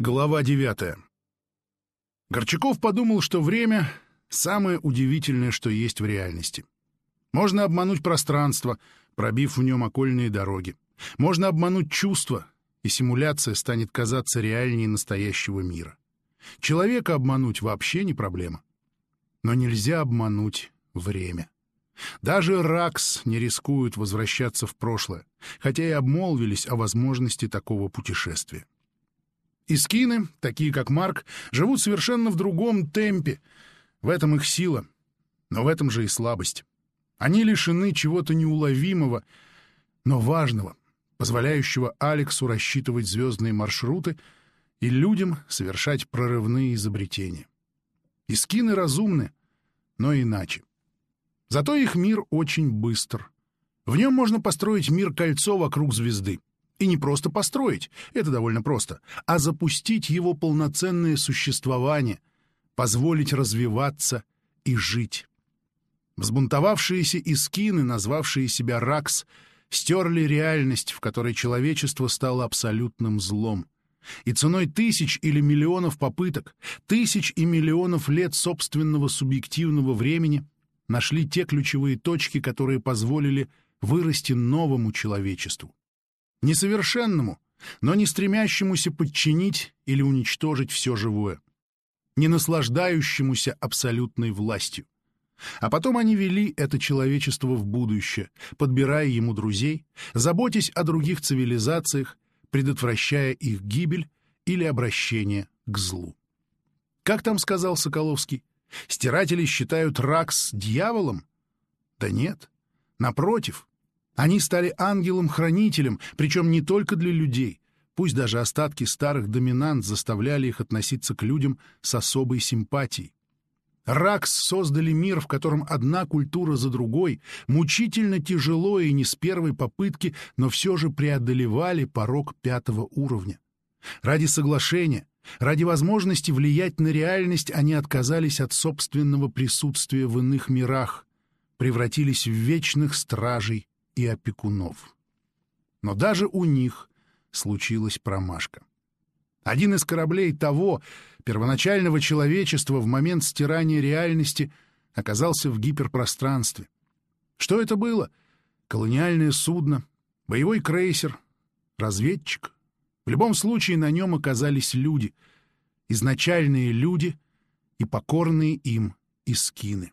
Глава девятая. Горчаков подумал, что время — самое удивительное, что есть в реальности. Можно обмануть пространство, пробив в нем окольные дороги. Можно обмануть чувства, и симуляция станет казаться реальнее настоящего мира. Человека обмануть вообще не проблема. Но нельзя обмануть время. Даже Ракс не рискует возвращаться в прошлое, хотя и обмолвились о возможности такого путешествия. Искины, такие как Марк, живут совершенно в другом темпе. В этом их сила, но в этом же и слабость. Они лишены чего-то неуловимого, но важного, позволяющего Алексу рассчитывать звездные маршруты и людям совершать прорывные изобретения. Искины разумны, но иначе. Зато их мир очень быстр. В нем можно построить мир-кольцо вокруг звезды. И не просто построить, это довольно просто, а запустить его полноценное существование, позволить развиваться и жить. Взбунтовавшиеся искины, назвавшие себя Ракс, стерли реальность, в которой человечество стало абсолютным злом. И ценой тысяч или миллионов попыток, тысяч и миллионов лет собственного субъективного времени нашли те ключевые точки, которые позволили вырасти новому человечеству несовершенному, но не стремящемуся подчинить или уничтожить все живое, не наслаждающемуся абсолютной властью. А потом они вели это человечество в будущее, подбирая ему друзей, заботясь о других цивилизациях, предотвращая их гибель или обращение к злу. Как там сказал Соколовский? Стиратели считают Ракс дьяволом? Да нет. Напротив, они стали ангелом-хранителем, причем не только для людей. Пусть даже остатки старых доминант заставляли их относиться к людям с особой симпатией. Ракс создали мир, в котором одна культура за другой, мучительно тяжело и не с первой попытки, но все же преодолевали порог пятого уровня. Ради соглашения, ради возможности влиять на реальность они отказались от собственного присутствия в иных мирах, превратились в вечных стражей и опекунов. Но даже у них случилась промашка. Один из кораблей того, первоначального человечества в момент стирания реальности оказался в гиперпространстве. Что это было? Колониальное судно, боевой крейсер, разведчик. В любом случае на нем оказались люди, изначальные люди и покорные им искины.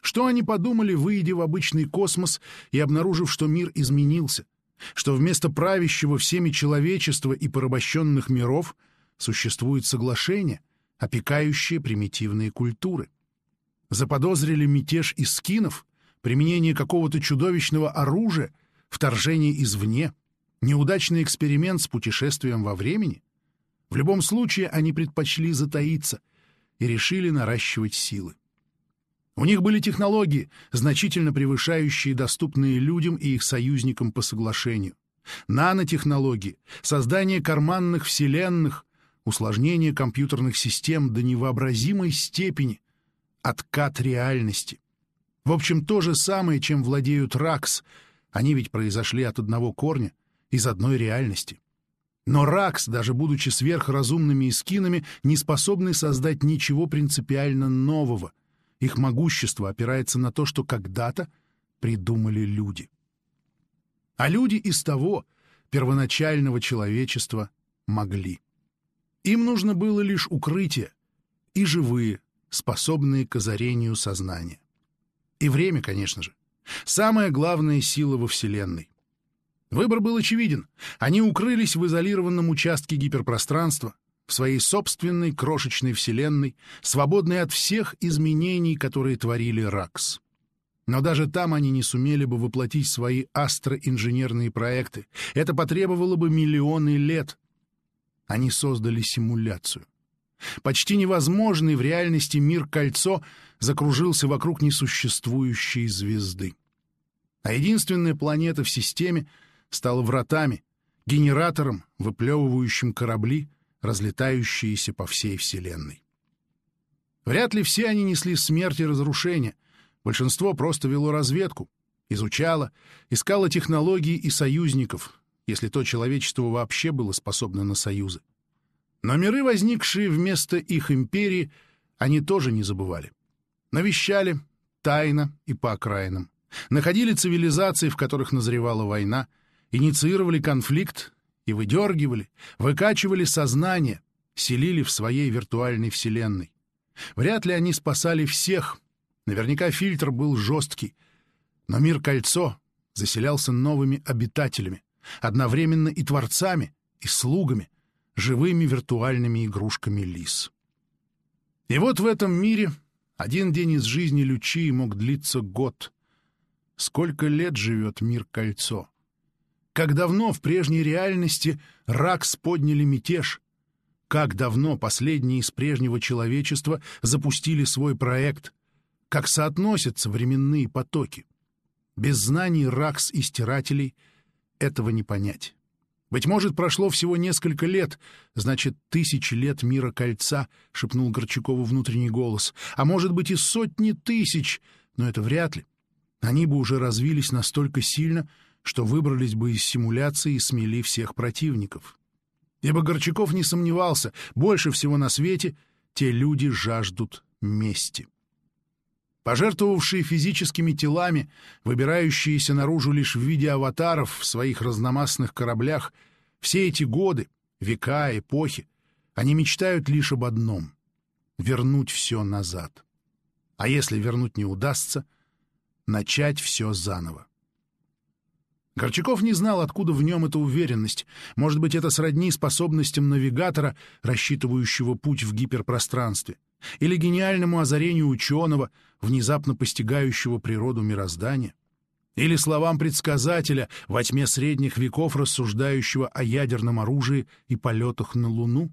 Что они подумали, выйдя в обычный космос и обнаружив, что мир изменился, что вместо правящего всеми человечества и порабощенных миров существует соглашение, опекающее примитивные культуры? Заподозрили мятеж из скинов, применение какого-то чудовищного оружия, вторжение извне, неудачный эксперимент с путешествием во времени? В любом случае они предпочли затаиться и решили наращивать силы. У них были технологии, значительно превышающие доступные людям и их союзникам по соглашению. Нанотехнологии, создание карманных вселенных, усложнение компьютерных систем до невообразимой степени, откат реальности. В общем, то же самое, чем владеют РАКС. Они ведь произошли от одного корня, из одной реальности. Но РАКС, даже будучи сверхразумными эскинами, не способны создать ничего принципиально нового — их могущество опирается на то, что когда-то придумали люди. А люди из того первоначального человечества могли. Им нужно было лишь укрытие и живые, способные к озарению сознания. И время, конечно же. Самая главная сила во Вселенной. Выбор был очевиден. Они укрылись в изолированном участке гиперпространства, в своей собственной крошечной вселенной, свободной от всех изменений, которые творили Ракс. Но даже там они не сумели бы воплотить свои астроинженерные проекты. Это потребовало бы миллионы лет. Они создали симуляцию. Почти невозможный в реальности мир-кольцо закружился вокруг несуществующей звезды. А единственная планета в системе стала вратами, генератором, выплевывающим корабли — разлетающиеся по всей Вселенной. Вряд ли все они несли смерть и разрушение. Большинство просто вело разведку, изучало, искало технологии и союзников, если то человечество вообще было способно на союзы. Но миры, возникшие вместо их империи, они тоже не забывали. Навещали тайно и по окраинам. Находили цивилизации, в которых назревала война, инициировали конфликт и выдергивали, выкачивали сознание, селили в своей виртуальной вселенной. Вряд ли они спасали всех. Наверняка фильтр был жесткий. Но мир-кольцо заселялся новыми обитателями, одновременно и творцами, и слугами, живыми виртуальными игрушками лис. И вот в этом мире один день из жизни Лючии мог длиться год. Сколько лет живет мир-кольцо? Как давно в прежней реальности Ракс подняли мятеж? Как давно последние из прежнего человечества запустили свой проект? Как соотносятся временные потоки? Без знаний Ракс и стирателей этого не понять. «Быть может, прошло всего несколько лет, значит, тысячи лет мира кольца», — шепнул Горчакову внутренний голос. «А может быть и сотни тысяч, но это вряд ли. Они бы уже развились настолько сильно, что выбрались бы из симуляции и смели всех противников. Ибо Горчаков не сомневался, больше всего на свете те люди жаждут мести. Пожертвовавшие физическими телами, выбирающиеся наружу лишь в виде аватаров в своих разномастных кораблях, все эти годы, века, эпохи, они мечтают лишь об одном — вернуть все назад. А если вернуть не удастся, начать все заново. Горчаков не знал, откуда в нем эта уверенность. Может быть, это сродни способностям навигатора, рассчитывающего путь в гиперпространстве, или гениальному озарению ученого, внезапно постигающего природу мироздания, или словам предсказателя во тьме средних веков, рассуждающего о ядерном оружии и полетах на Луну.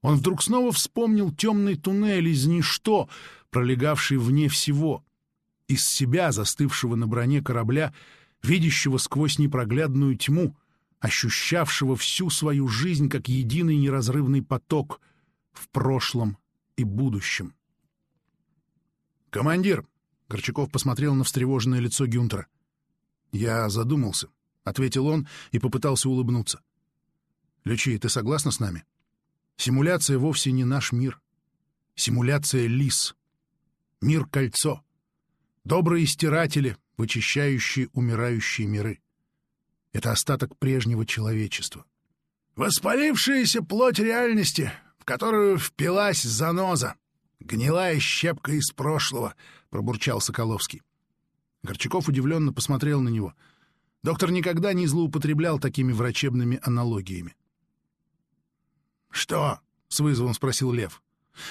Он вдруг снова вспомнил темный туннель из ничто, пролегавший вне всего. Из себя, застывшего на броне корабля, видящего сквозь непроглядную тьму, ощущавшего всю свою жизнь как единый неразрывный поток в прошлом и будущем. «Командир!» — Горчаков посмотрел на встревоженное лицо Гюнтера. «Я задумался», — ответил он и попытался улыбнуться. «Лючи, ты согласна с нами? Симуляция вовсе не наш мир. Симуляция лис. Мир-кольцо. Добрые стиратели, вычищающие умирающие миры. Это остаток прежнего человечества. Воспалившаяся плоть реальности, в которую впилась заноза. Гнилая щепка из прошлого, — пробурчал Соколовский. Горчаков удивленно посмотрел на него. Доктор никогда не злоупотреблял такими врачебными аналогиями. «Что?» — с вызовом спросил Лев.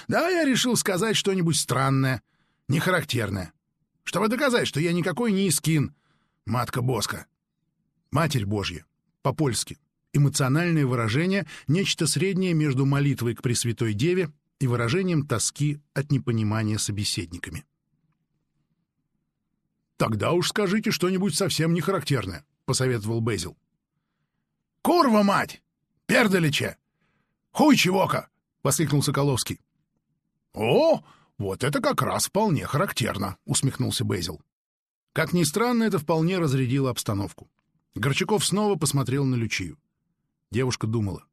«Да, я решил сказать что-нибудь странное, нехарактерное чтобы доказать, что я никакой не Искин, матка Боска. Матерь Божья, по-польски. Эмоциональное выражение — нечто среднее между молитвой к Пресвятой Деве и выражением тоски от непонимания собеседниками. «Тогда уж скажите что-нибудь совсем не характерное», — посоветовал Безил. «Курва, мать! Пердалича! Хуй чего-ка!» — воскликнул Соколовский. «О, «Вот это как раз вполне характерно», — усмехнулся Бейзил. Как ни странно, это вполне разрядило обстановку. Горчаков снова посмотрел на Лючию. Девушка думала.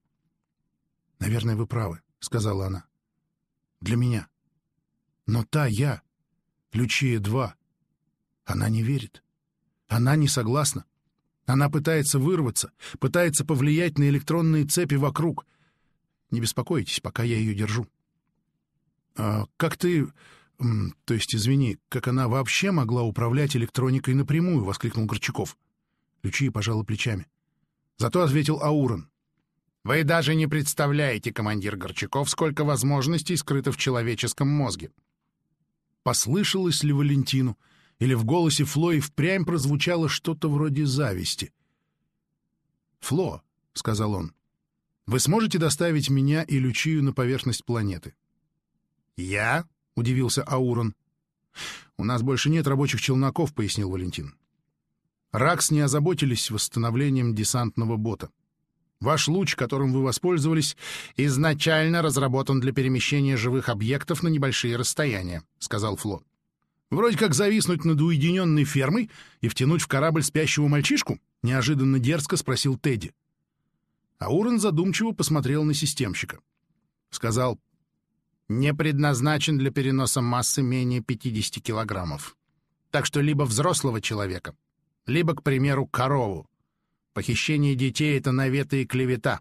«Наверное, вы правы», — сказала она. «Для меня. Но та я, Лючия-2, она не верит. Она не согласна. Она пытается вырваться, пытается повлиять на электронные цепи вокруг. Не беспокойтесь, пока я ее держу». А как ты... То есть, извини, как она вообще могла управлять электроникой напрямую? — воскликнул Горчаков. Лючия пожала плечами. Зато ответил Аурон. «Вы даже не представляете, командир Горчаков, сколько возможностей скрыто в человеческом мозге». Послышалось ли Валентину, или в голосе Фло и впрямь прозвучало что-то вроде зависти? «Фло», — сказал он, — «вы сможете доставить меня и Лючию на поверхность планеты?» «Я?» — удивился Аурон. «У нас больше нет рабочих челноков», — пояснил Валентин. «Ракс не озаботились восстановлением десантного бота. Ваш луч, которым вы воспользовались, изначально разработан для перемещения живых объектов на небольшие расстояния», — сказал Фло. «Вроде как зависнуть над уединенной фермой и втянуть в корабль спящего мальчишку?» — неожиданно дерзко спросил Тедди. Аурон задумчиво посмотрел на системщика. сказал, «не предназначен для переноса массы менее 50 килограммов. Так что либо взрослого человека, либо, к примеру, корову. Похищение детей — это наветы и клевета,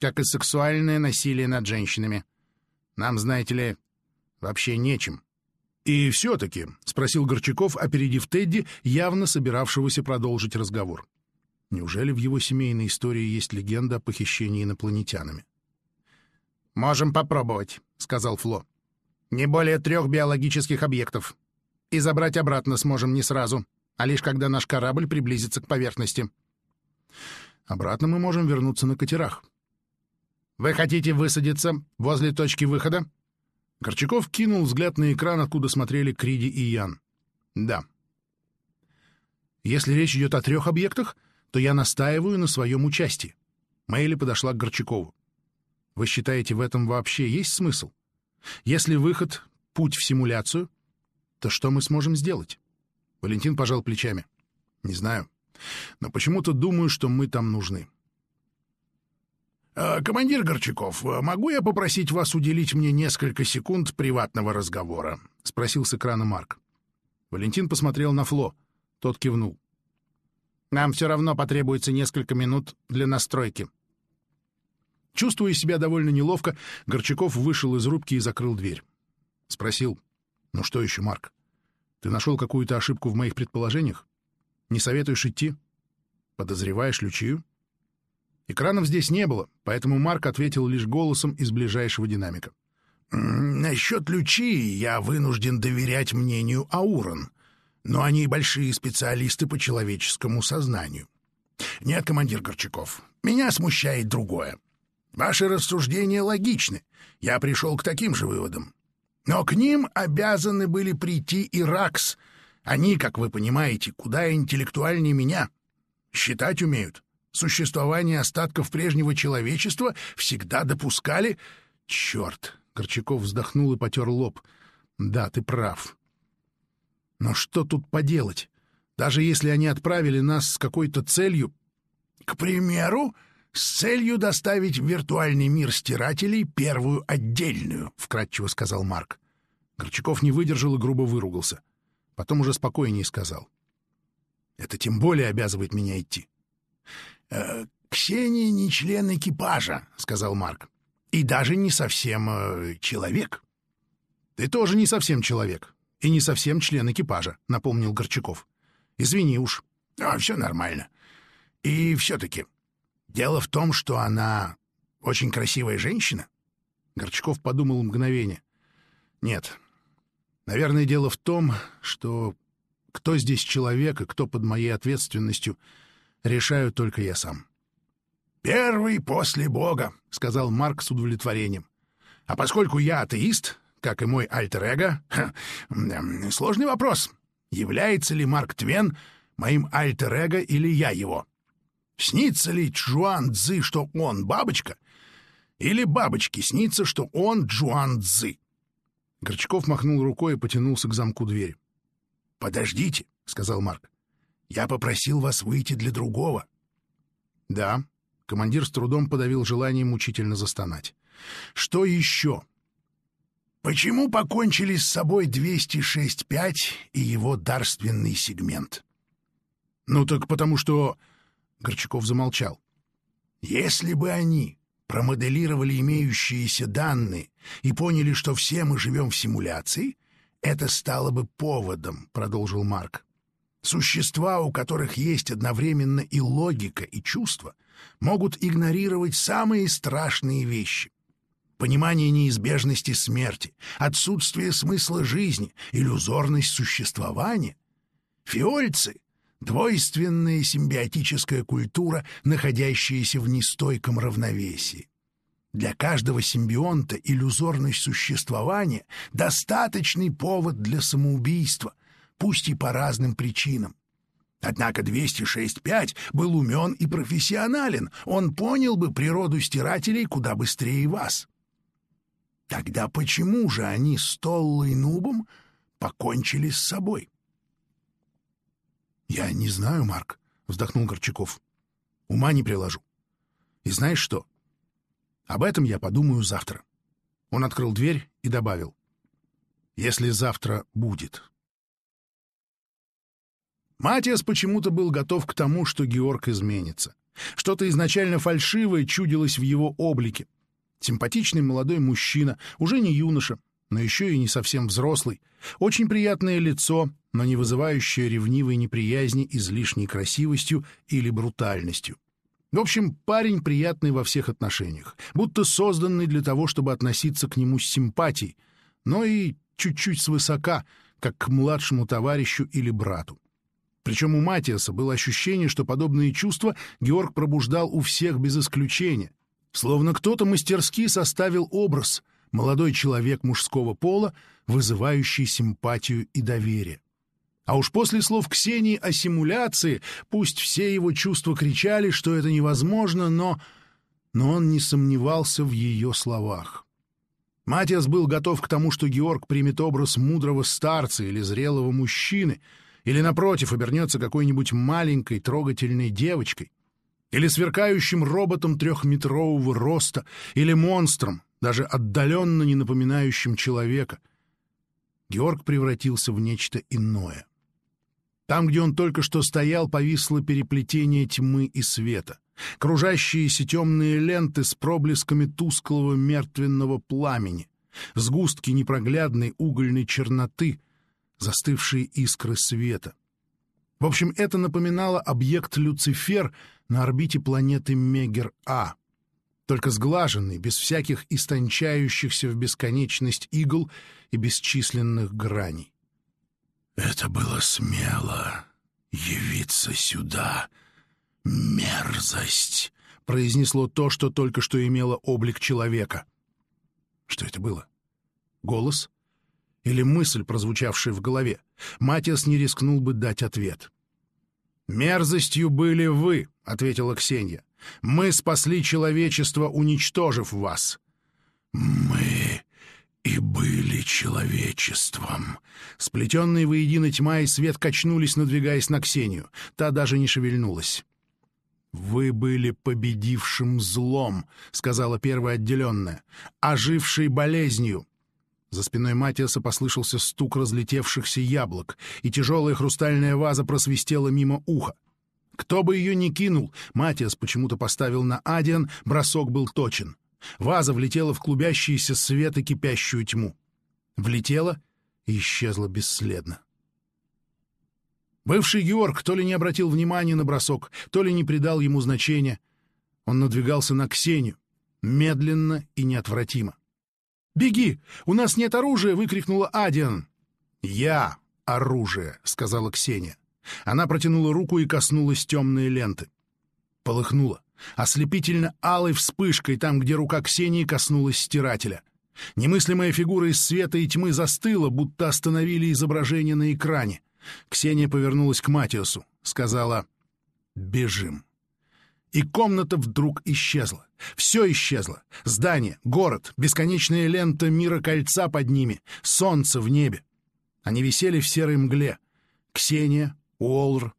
как и сексуальное насилие над женщинами. Нам, знаете ли, вообще нечем. «И все-таки», — спросил Горчаков, опередив Тедди, явно собиравшегося продолжить разговор. Неужели в его семейной истории есть легенда о похищении инопланетянами? «Можем попробовать», — сказал Фло. «Не более трех биологических объектов. И забрать обратно сможем не сразу, а лишь когда наш корабль приблизится к поверхности». «Обратно мы можем вернуться на катерах». «Вы хотите высадиться возле точки выхода?» Корчаков кинул взгляд на экран, откуда смотрели Криди и Ян. «Да». «Если речь идет о трех объектах, то я настаиваю на своем участии». Мэйли подошла к Горчакову. «Вы считаете, в этом вообще есть смысл? Если выход — путь в симуляцию, то что мы сможем сделать?» Валентин пожал плечами. «Не знаю. Но почему-то думаю, что мы там нужны». Э, «Командир Горчаков, э, могу я попросить вас уделить мне несколько секунд приватного разговора?» — спросил с экрана Марк. Валентин посмотрел на Фло. Тот кивнул. «Нам все равно потребуется несколько минут для настройки». Чувствуя себя довольно неловко, Горчаков вышел из рубки и закрыл дверь. Спросил. «Ну что еще, Марк? Ты нашел какую-то ошибку в моих предположениях? Не советуешь идти? Подозреваешь Лючию?» Экранов здесь не было, поэтому Марк ответил лишь голосом из ближайшего динамика. «Насчет Лючи я вынужден доверять мнению Аурон, но они большие специалисты по человеческому сознанию. Нет, командир Горчаков, меня смущает другое. Ваши рассуждения логичны, я пришел к таким же выводам. Но к ним обязаны были прийти и Ракс. Они, как вы понимаете, куда интеллектуальнее меня. Считать умеют, существование остатков прежнего человечества всегда допускали... Черт! Корчаков вздохнул и потер лоб. Да, ты прав. Но что тут поделать? Даже если они отправили нас с какой-то целью... К примеру, с целью доставить в виртуальный мир стирателей первую отдельную, — вкратчиво сказал Марк. Горчаков не выдержал и грубо выругался. Потом уже спокойнее сказал. — Это тем более обязывает меня идти. Э, «Ксения не член экипажа», — сказал Марк. «И даже не совсем э, человек». «Ты тоже не совсем человек. И не совсем член экипажа», — напомнил Горчаков. «Извини уж». «А, все нормально. И все-таки дело в том, что она очень красивая женщина». Горчаков подумал мгновение. «Нет. Наверное, дело в том, что кто здесь человек и кто под моей ответственностью — решаю только я сам. «Первый после Бога», — сказал Марк с удовлетворением. «А поскольку я атеист, как и мой альтер-эго, сложный вопрос. Является ли Марк Твен моим альтер-эго или я его? Снится ли Джуан Цзы, что он бабочка? Или бабочке снится, что он Джуан Цзы?» Горчаков махнул рукой и потянулся к замку двери. «Подождите», — сказал Марк. Я попросил вас выйти для другого. — Да. Командир с трудом подавил желание мучительно застонать. — Что еще? — Почему покончили с собой 206-5 и его дарственный сегмент? — Ну так потому что... Горчаков замолчал. — Если бы они промоделировали имеющиеся данные и поняли, что все мы живем в симуляции, это стало бы поводом, — продолжил Марк. Существа, у которых есть одновременно и логика, и чувство, могут игнорировать самые страшные вещи. Понимание неизбежности смерти, отсутствие смысла жизни, иллюзорность существования. Фиольцы — двойственная симбиотическая культура, находящаяся в нестойком равновесии. Для каждого симбионта иллюзорность существования — достаточный повод для самоубийства — пусть и по разным причинам. Однако 206.5 был умен и профессионален, он понял бы природу стирателей куда быстрее вас. Тогда почему же они с Толлой Нубом покончили с собой? — Я не знаю, Марк, — вздохнул Горчаков. — Ума не приложу. И знаешь что? Об этом я подумаю завтра. Он открыл дверь и добавил. «Если завтра будет». Матиас почему-то был готов к тому, что Георг изменится. Что-то изначально фальшивое чудилось в его облике. Симпатичный молодой мужчина, уже не юноша, но еще и не совсем взрослый. Очень приятное лицо, но не вызывающее ревнивой неприязни излишней красивостью или брутальностью. В общем, парень приятный во всех отношениях, будто созданный для того, чтобы относиться к нему с симпатией, но и чуть-чуть свысока, как к младшему товарищу или брату. Причем у Матиаса было ощущение, что подобные чувства Георг пробуждал у всех без исключения. Словно кто-то мастерски составил образ — молодой человек мужского пола, вызывающий симпатию и доверие. А уж после слов Ксении о симуляции, пусть все его чувства кричали, что это невозможно, но... Но он не сомневался в ее словах. Матиас был готов к тому, что Георг примет образ мудрого старца или зрелого мужчины — или, напротив, обернется какой-нибудь маленькой трогательной девочкой, или сверкающим роботом трехметрового роста, или монстром, даже отдаленно не напоминающим человека. Георг превратился в нечто иное. Там, где он только что стоял, повисло переплетение тьмы и света. Кружащиеся темные ленты с проблесками тусклого мертвенного пламени, сгустки непроглядной угольной черноты, застывшие искры света. В общем, это напоминало объект Люцифер на орбите планеты Мегер-А, только сглаженный, без всяких истончающихся в бесконечность игл и бесчисленных граней. «Это было смело явиться сюда. Мерзость!» — произнесло то, что только что имело облик человека. Что это было? Голос? или мысль, прозвучавшая в голове, Матиас не рискнул бы дать ответ. «Мерзостью были вы», — ответила Ксения. «Мы спасли человечество, уничтожив вас». «Мы и были человечеством». Сплетенные воедино тьма и свет качнулись, надвигаясь на Ксению. Та даже не шевельнулась. «Вы были победившим злом», — сказала первая отделенная, — «ожившей болезнью, за спиной Матиаса послышался стук разлетевшихся яблок, и тяжелая хрустальная ваза просвистела мимо уха. Кто бы ее ни кинул, Матиас почему-то поставил на Адиан, бросок был точен. Ваза влетела в клубящийся свет и кипящую тьму. Влетела и исчезла бесследно. Бывший Георг то ли не обратил внимания на бросок, то ли не придал ему значения. Он надвигался на Ксению, медленно и неотвратимо. «Беги! У нас нет оружия!» — выкрикнула Адиан. «Я оружие!» — сказала Ксения. Она протянула руку и коснулась темной ленты. Полыхнула, ослепительно алой вспышкой там, где рука Ксении коснулась стирателя. Немыслимая фигура из света и тьмы застыла, будто остановили изображение на экране. Ксения повернулась к Матиасу, сказала «Бежим». И комната вдруг исчезла. Все исчезло. Здание, город, бесконечная лента мира кольца под ними, солнце в небе. Они висели в серой мгле. Ксения, Уолр,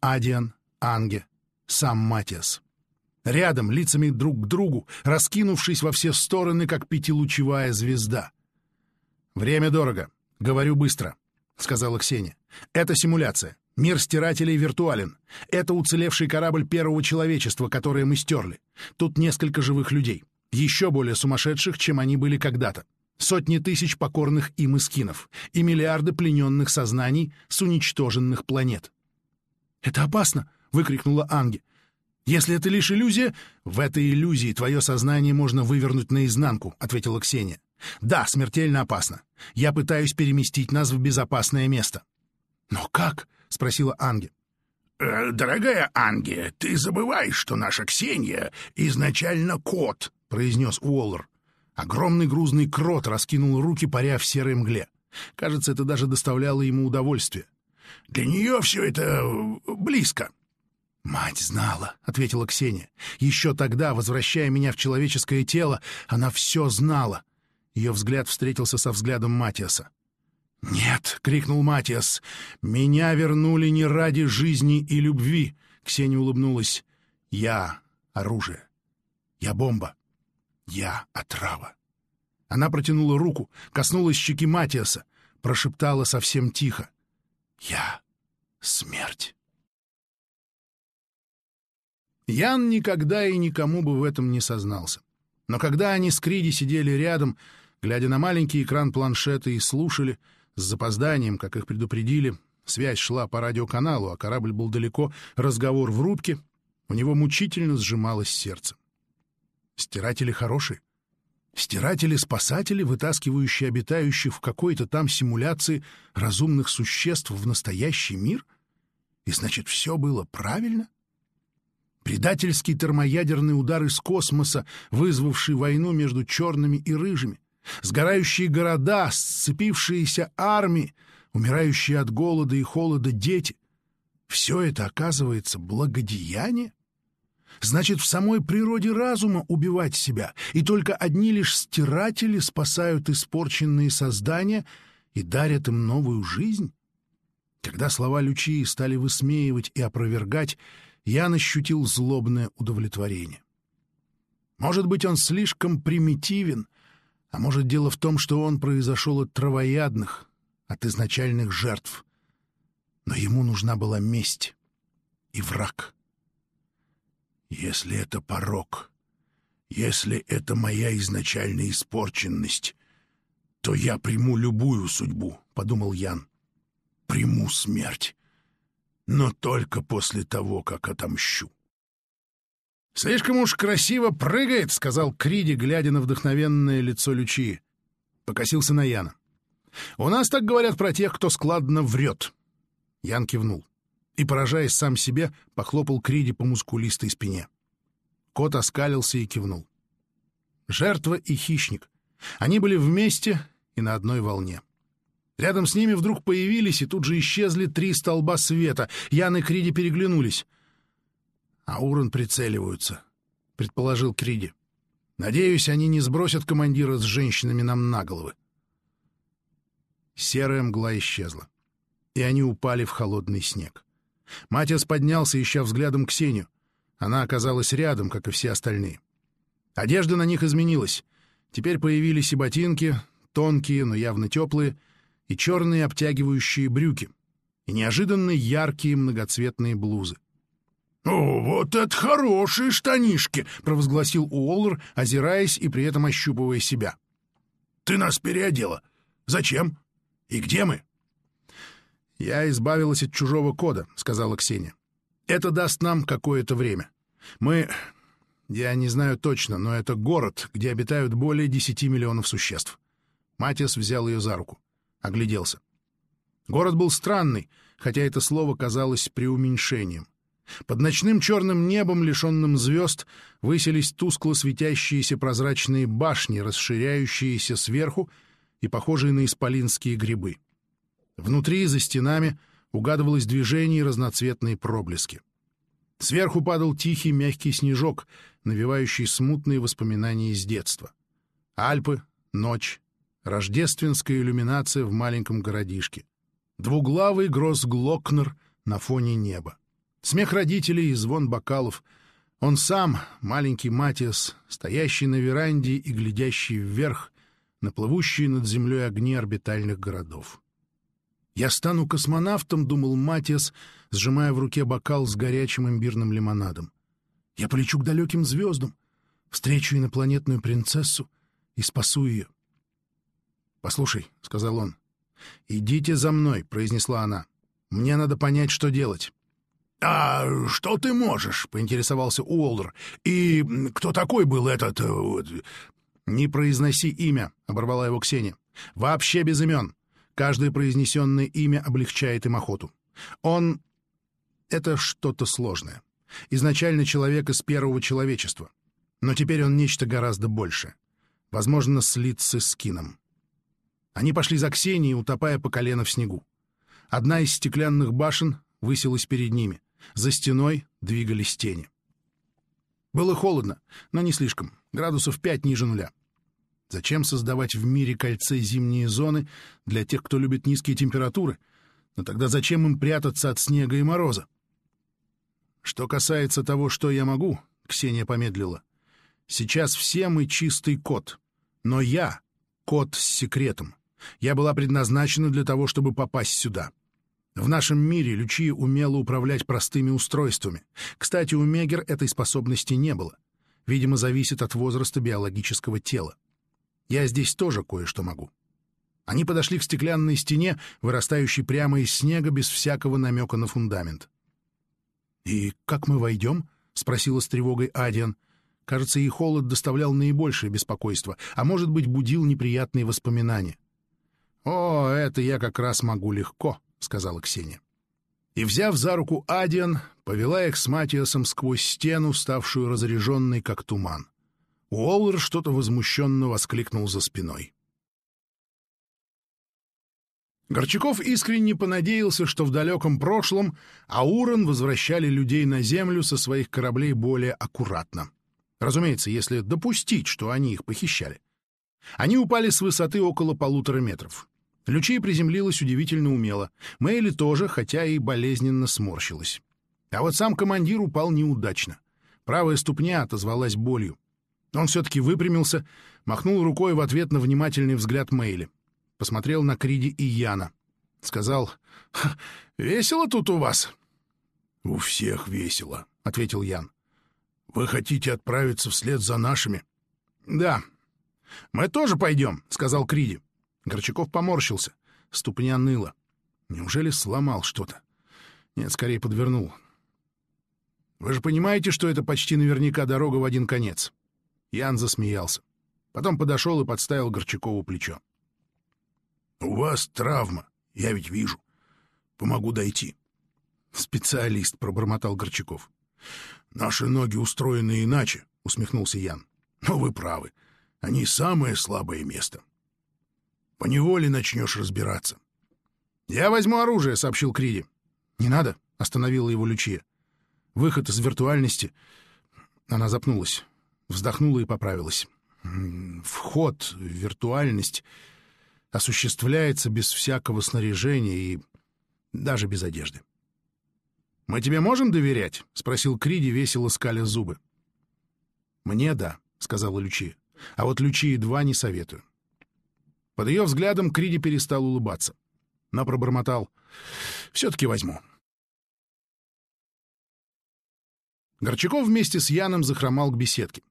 Адиан, Анге, сам Матиас. Рядом, лицами друг к другу, раскинувшись во все стороны, как пятилучевая звезда. «Время дорого. Говорю быстро», — сказала Ксения. «Это симуляция. Мир стирателей виртуален. Это уцелевший корабль первого человечества, которое мы стерли. Тут несколько живых людей. Еще более сумасшедших, чем они были когда-то. Сотни тысяч покорных им эскинов. И миллиарды плененных сознаний с уничтоженных планет. «Это опасно!» — выкрикнула Анги. «Если это лишь иллюзия...» «В этой иллюзии твое сознание можно вывернуть наизнанку», — ответила Ксения. «Да, смертельно опасно. Я пытаюсь переместить нас в безопасное место». «Но как?» — спросила Анге. «Э, «Дорогая Анге, ты забываешь, что наша Ксения изначально кот», — произнес Уоллер. Огромный грузный крот раскинул руки, паря в серой мгле. Кажется, это даже доставляло ему удовольствие. «Для нее все это э, близко». «Мать знала», — ответила Ксения. «Еще тогда, возвращая меня в человеческое тело, она все знала». Ее взгляд встретился со взглядом Матиаса. «Нет!» — крикнул Матиас. «Меня вернули не ради жизни и любви!» Ксения улыбнулась. «Я — оружие. Я — бомба. Я — отрава. Она протянула руку, коснулась щеки Матиаса, прошептала совсем тихо. «Я — смерть». Ян никогда и никому бы в этом не сознался. Но когда они с Криди сидели рядом, глядя на маленький экран планшета и слушали, с запозданием, как их предупредили, связь шла по радиоканалу, а корабль был далеко, разговор в рубке, у него мучительно сжималось сердце. Стиратели хорошие. Стиратели-спасатели, вытаскивающие обитающих в какой-то там симуляции разумных существ в настоящий мир? И значит, все было правильно? Предательский термоядерный удар из космоса, вызвавший войну между черными и рыжими. Сгорающие города, сцепившиеся армии, умирающие от голода и холода дети. Все это, оказывается, благодеяние? Значит, в самой природе разума убивать себя, и только одни лишь стиратели спасают испорченные создания и дарят им новую жизнь? Когда слова Лючии стали высмеивать и опровергать, Ян ощутил злобное удовлетворение. Может быть, он слишком примитивен, а может, дело в том, что он произошел от травоядных, от изначальных жертв. Но ему нужна была месть и враг. Если это порог, если это моя изначальная испорченность, то я приму любую судьбу, — подумал Ян. Приму смерть но только после того, как отомщу. «Слишком уж красиво прыгает», — сказал Криди, глядя на вдохновенное лицо Лючи. Покосился на Яна. «У нас так говорят про тех, кто складно врет». Ян кивнул и, поражаясь сам себе, похлопал Криди по мускулистой спине. Кот оскалился и кивнул. Жертва и хищник. Они были вместе и на одной волне. Рядом с ними вдруг появились и тут же исчезли три столба света. Ян и Криди переглянулись. «А урон прицеливаются», — предположил Криди. «Надеюсь, они не сбросят командира с женщинами нам на головы». Серая мгла исчезла, и они упали в холодный снег. Матиас поднялся, ища взглядом Ксению. Она оказалась рядом, как и все остальные. Одежда на них изменилась. Теперь появились и ботинки, тонкие, но явно теплые, и черные обтягивающие брюки, и неожиданно яркие многоцветные блузы. «О, вот это хорошие штанишки!» — провозгласил Уоллер, озираясь и при этом ощупывая себя. «Ты нас переодела. Зачем? И где мы?» «Я избавилась от чужого кода», — сказала Ксения. «Это даст нам какое-то время. Мы... Я не знаю точно, но это город, где обитают более десяти миллионов существ». Матиас взял ее за руку огляделся. Город был странный, хотя это слово казалось преуменьшением. Под ночным черным небом, лишенным звезд, высились тускло светящиеся прозрачные башни, расширяющиеся сверху и похожие на исполинские грибы. Внутри, за стенами, угадывалось движение и разноцветные проблески. Сверху падал тихий мягкий снежок, навевающий смутные воспоминания из детства. Альпы, ночь, рождественская иллюминация в маленьком городишке, двуглавый Гроссглокнер на фоне неба, смех родителей и звон бокалов, он сам, маленький Матиас, стоящий на веранде и глядящий вверх на плывущие над землей огни орбитальных городов. «Я стану космонавтом», — думал Матиас, сжимая в руке бокал с горячим имбирным лимонадом. «Я полечу к далеким звездам, встречу инопланетную принцессу и спасу ее. «Послушай», — сказал он. «Идите за мной», — произнесла она. «Мне надо понять, что делать». «А что ты можешь?» — поинтересовался Уолдер. «И кто такой был этот...» э, «Не произноси имя», — оборвала его Ксения. «Вообще без имен. Каждое произнесенное имя облегчает им охоту. Он... Это что-то сложное. Изначально человек из первого человечества. Но теперь он нечто гораздо большее. Возможно, слиться с Кином. Они пошли за Ксенией, утопая по колено в снегу. Одна из стеклянных башен высилась перед ними. За стеной двигались тени. Было холодно, но не слишком. Градусов пять ниже нуля. Зачем создавать в мире кольце зимние зоны для тех, кто любит низкие температуры? Но тогда зачем им прятаться от снега и мороза? Что касается того, что я могу, Ксения помедлила. Сейчас все мы чистый кот. Но я код с секретом. Я была предназначена для того, чтобы попасть сюда. В нашем мире Лючия умела управлять простыми устройствами. Кстати, у Мегер этой способности не было. Видимо, зависит от возраста биологического тела. Я здесь тоже кое-что могу. Они подошли к стеклянной стене, вырастающей прямо из снега без всякого намека на фундамент. «И как мы войдем?» — спросила с тревогой Адиан. Кажется, ей холод доставлял наибольшее беспокойство, а может быть, будил неприятные воспоминания. «О, это я как раз могу легко», — сказала Ксения. И, взяв за руку Адиан, повела их с Матиасом сквозь стену, ставшую разреженной, как туман. Уоллер что-то возмущенно воскликнул за спиной. Горчаков искренне понадеялся, что в далеком прошлом Аурон возвращали людей на Землю со своих кораблей более аккуратно. Разумеется, если допустить, что они их похищали. Они упали с высоты около полутора метров. Лючей приземлилась удивительно умело. Мэйли тоже, хотя и болезненно сморщилась. А вот сам командир упал неудачно. Правая ступня отозвалась болью. Он все-таки выпрямился, махнул рукой в ответ на внимательный взгляд Мэйли. Посмотрел на Криди и Яна. Сказал, «Весело тут у вас?» «У всех весело», — ответил Ян. «Вы хотите отправиться вслед за нашими?» «Да». «Мы тоже пойдем», — сказал Криди. Горчаков поморщился. Ступня ныла. Неужели сломал что-то? Нет, скорее подвернул. Вы же понимаете, что это почти наверняка дорога в один конец. Ян засмеялся. Потом подошел и подставил Горчакову плечо. — У вас травма, я ведь вижу. Помогу дойти. — Специалист, — пробормотал Горчаков. — Наши ноги устроены иначе, — усмехнулся Ян. — Но вы правы. Они самое слабое место. Поневоле начнешь разбираться. — Я возьму оружие, — сообщил Криди. — Не надо, — остановила его Лючия. Выход из виртуальности... Она запнулась, вздохнула и поправилась. Вход виртуальность осуществляется без всякого снаряжения и даже без одежды. «Мы тебе можем доверять?» — спросил Криди, весело скаля зубы. «Мне — да», — сказала Лючия. «А вот Лючии-2 не советую. Под ее взглядом Криди перестал улыбаться, но пробормотал. «Все-таки возьму». Горчаков вместе с Яном захромал к беседке.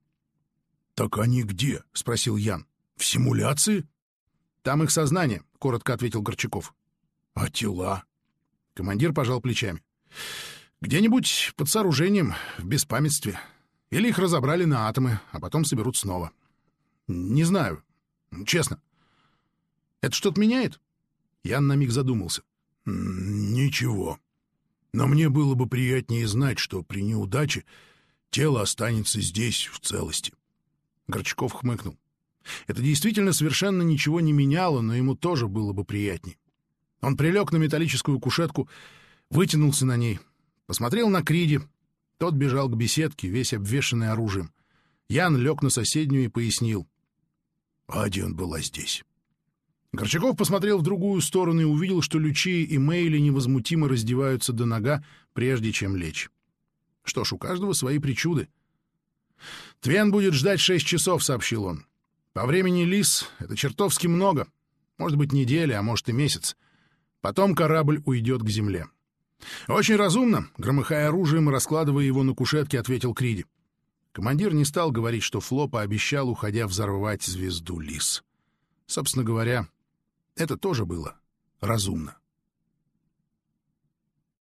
«Так они где?» — спросил Ян. «В симуляции?» «Там их сознание», — коротко ответил Горчаков. «А тела?» Командир пожал плечами. «Где-нибудь под сооружением, в беспамятстве. Или их разобрали на атомы, а потом соберут снова. Не знаю. Честно. Это что-то меняет? Ян на миг задумался. Ничего. Но мне было бы приятнее знать, что при неудаче тело останется здесь в целости. Горчаков хмыкнул. Это действительно совершенно ничего не меняло, но ему тоже было бы приятней. Он прилег на металлическую кушетку, вытянулся на ней, посмотрел на Криди. Тот бежал к беседке, весь обвешанный оружием. Ян лег на соседнюю и пояснил. Адиан была здесь. Горчаков посмотрел в другую сторону и увидел, что Лючи и Мейли невозмутимо раздеваются до нога, прежде чем лечь. Что ж, у каждого свои причуды. «Твен будет ждать шесть часов», — сообщил он. «По времени Лис это чертовски много. Может быть, неделя, а может и месяц. Потом корабль уйдет к земле». «Очень разумно», — громыхая оружием и раскладывая его на кушетке, ответил Криди. Командир не стал говорить, что Фло пообещал, уходя, взорвать звезду Лис. Собственно говоря, это тоже было разумно.